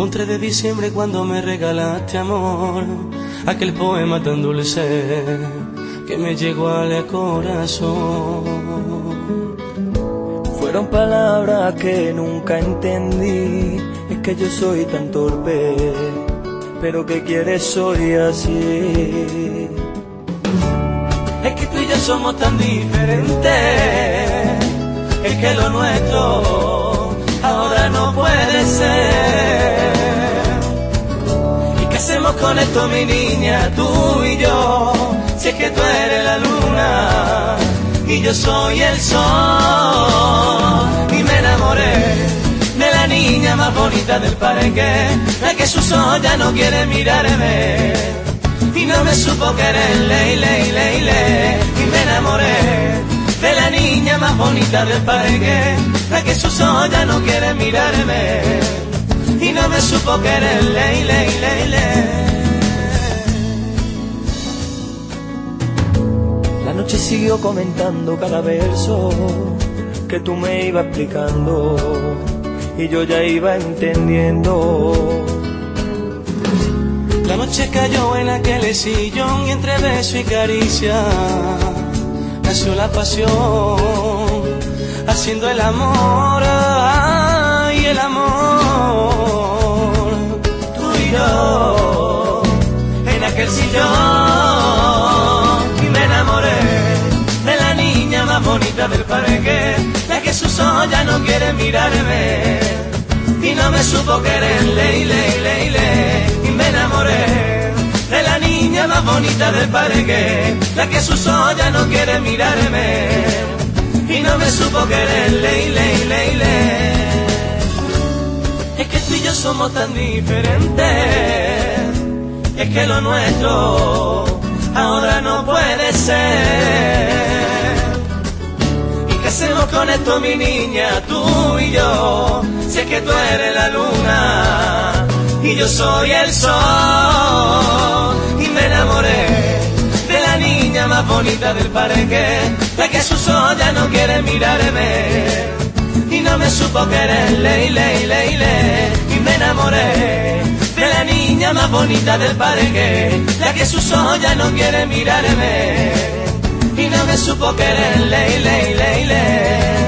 Un 3 de diciembre cuando me regalaste amor, aquel poema tan dulce que me llegó al corazón. Fueron palabras que nunca entendí, es que yo soy tan torpe, pero que quieres soy así. Es que tú y yo somos tan diferentes, es que lo nuestro ahora no puede ser. Esto, mi niña, tú y yo? Si es que tú eres la luna y yo soy el sol. Y me enamoré de la niña más bonita del parque, la que sus ojos ya no quiere mirarme. Y no me supo querer, le, le, le, le, y me enamoré de la niña más bonita del parque, la que sus ojos ya no quiere mirarme. Y no me supo querer, le, le, le, le. Siguió comentando cada verso que tú me ibas explicando y yo ya iba entendiendo. La noche cayó en aquel sillón y entre beso y caricia nació la pasión, haciendo el amor ay, el amor. Tú y yo en aquel sillón la que sus ojos ya no quiere mirarme. Y no me supo querer, le, le, le, le, y me enamoré de la niña más bonita del parque, la que sus ojos ya no quiere mirarme, y no me supo querer, le, le, le, le. Es que tú y yo somos tan diferentes, es que lo nuestro ahora no puede ser. ¿Y qué hacemos con esto, mi niña, tú y yo? Es que tú eres la luna y yo soy el sol. Y me enamoré de la niña más bonita del parque, la que sus ojos ya no quiere mirarme. Y no me supo querer, le, le, le, le, y me enamoré de la niña más bonita del parque, la que sus ojos ya no quiere mirarme. Y no me supo querer, le, le, le, le.